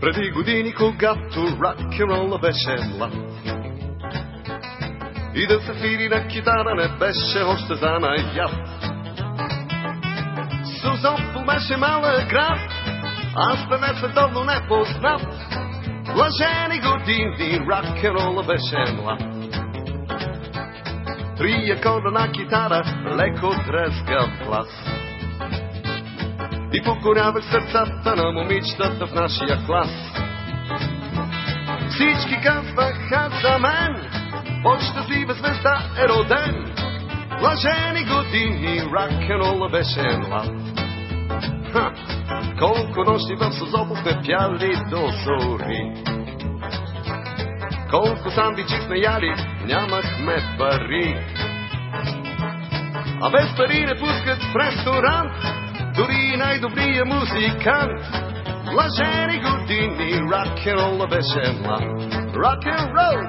Преди години, когато рок-н-рола беше млад и да се фири на китара не беше още занаят. Сузопол беше малък град, аз бе световно непознат. Блажени години, рок-н-рола беше млад. Три акорда на китара, леко дрезгав глас. И покорявах сърцата на момичетата в нашия клас. Всички казваха за мен, по-щастлива звезда е роден. Блажени години, рок-н-рола беше млад. Колко нощи в Созопол сме пяли до зори. Колко сандвичи сме яли, нямахме пари. А без пари не пускат в ресторант, дори и най-добрия музикант. Блажени години, рок-н-рола беше млад. Рок-н-рол!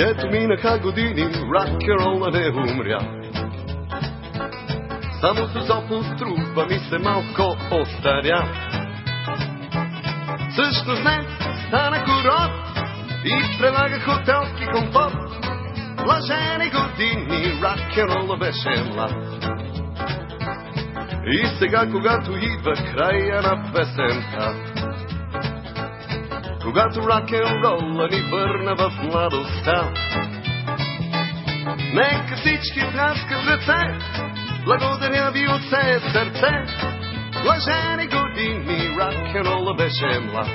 Ето минаха години, рок-н-рола не умря. Само Созопол струва ми се малко остаря. Всъщност не, стана курорт и предлага хотелски комфорт. Блажени години, рок-н-рола беше млад. И сега, когато идва края на песента, когато рок-н-рола ни върна в младостта. Нека всички пляскат ръце, благодаря ви от все сърце. Блажени години, рок-н-рола беше млад.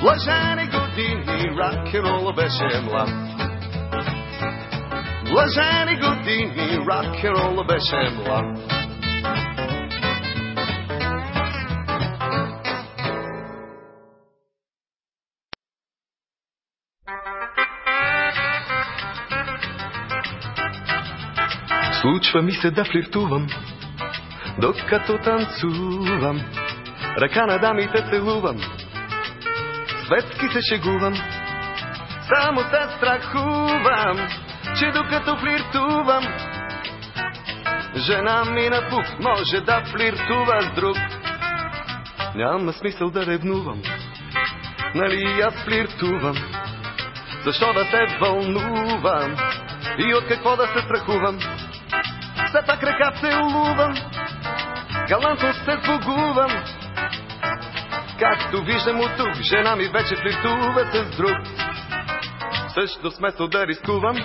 Блажени години, рок-н-рола беше млад. Блажени години, рок-н-рола беше млад. Случва ми се да флиртувам, докато танцувам. Ръка на дамите целувам, светски се шегувам. Само се страхувам, че докато флиртувам, жена ми на пух може да флиртува с друг. Няма смисъл да ревнувам, нали аз флиртувам. Защо да се вълнувам и от какво да се страхувам? Все пак ръка целувам, галантно се сбогувам. Както виждам от тук, жена ми вече флиртува с друг. Също сместо да рискувам,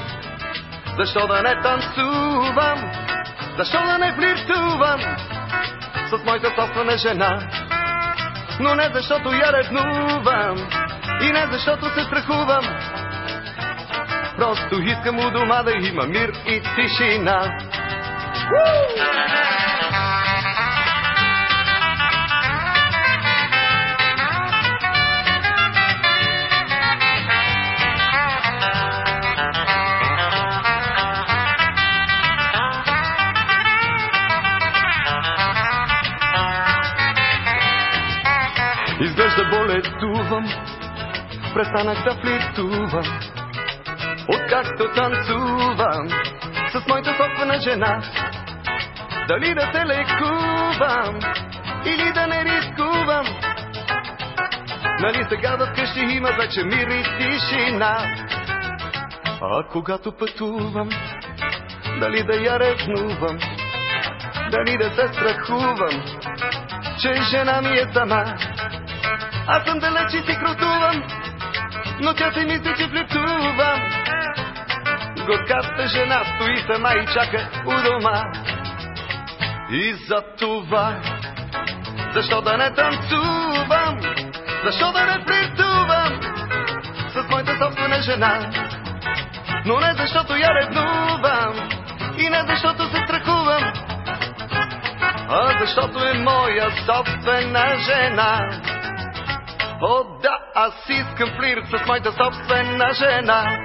защо да не танцувам, защо да не флиртувам с моята собствена жена. Но не защото я ревнувам и не защото се страхувам. Просто искам у дома да има мир и тишина. Изглежда болетувам, престанах да флиртувам, откакто танцувам с моята собствена жена. Дали да се лекувам или да не рискувам. Нали сега да вкъщи има вече мир и тишина. А когато пътувам, дали да я ревнувам, дали да се страхувам, че жена ми е сама. Аз съм далеч и си крутувам, но тя си мисли, че флиртувам. Горката жена стои сама и чака у дома. И за това, защо да не танцувам, защо да не флиртувам с моята собствена жена. Но не защото я ревнувам и не защото се страхувам, а защото е моя собствена жена. О, да, аз искам флирт с моята собствена жена.